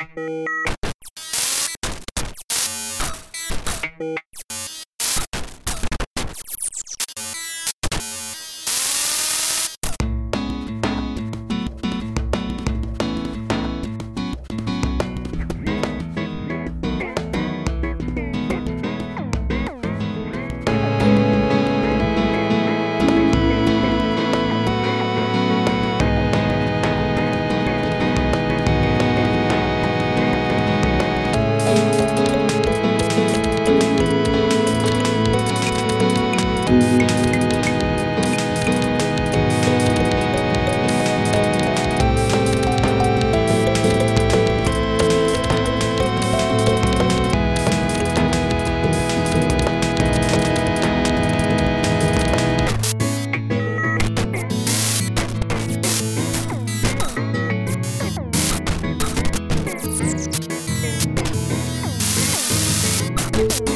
you Thank you.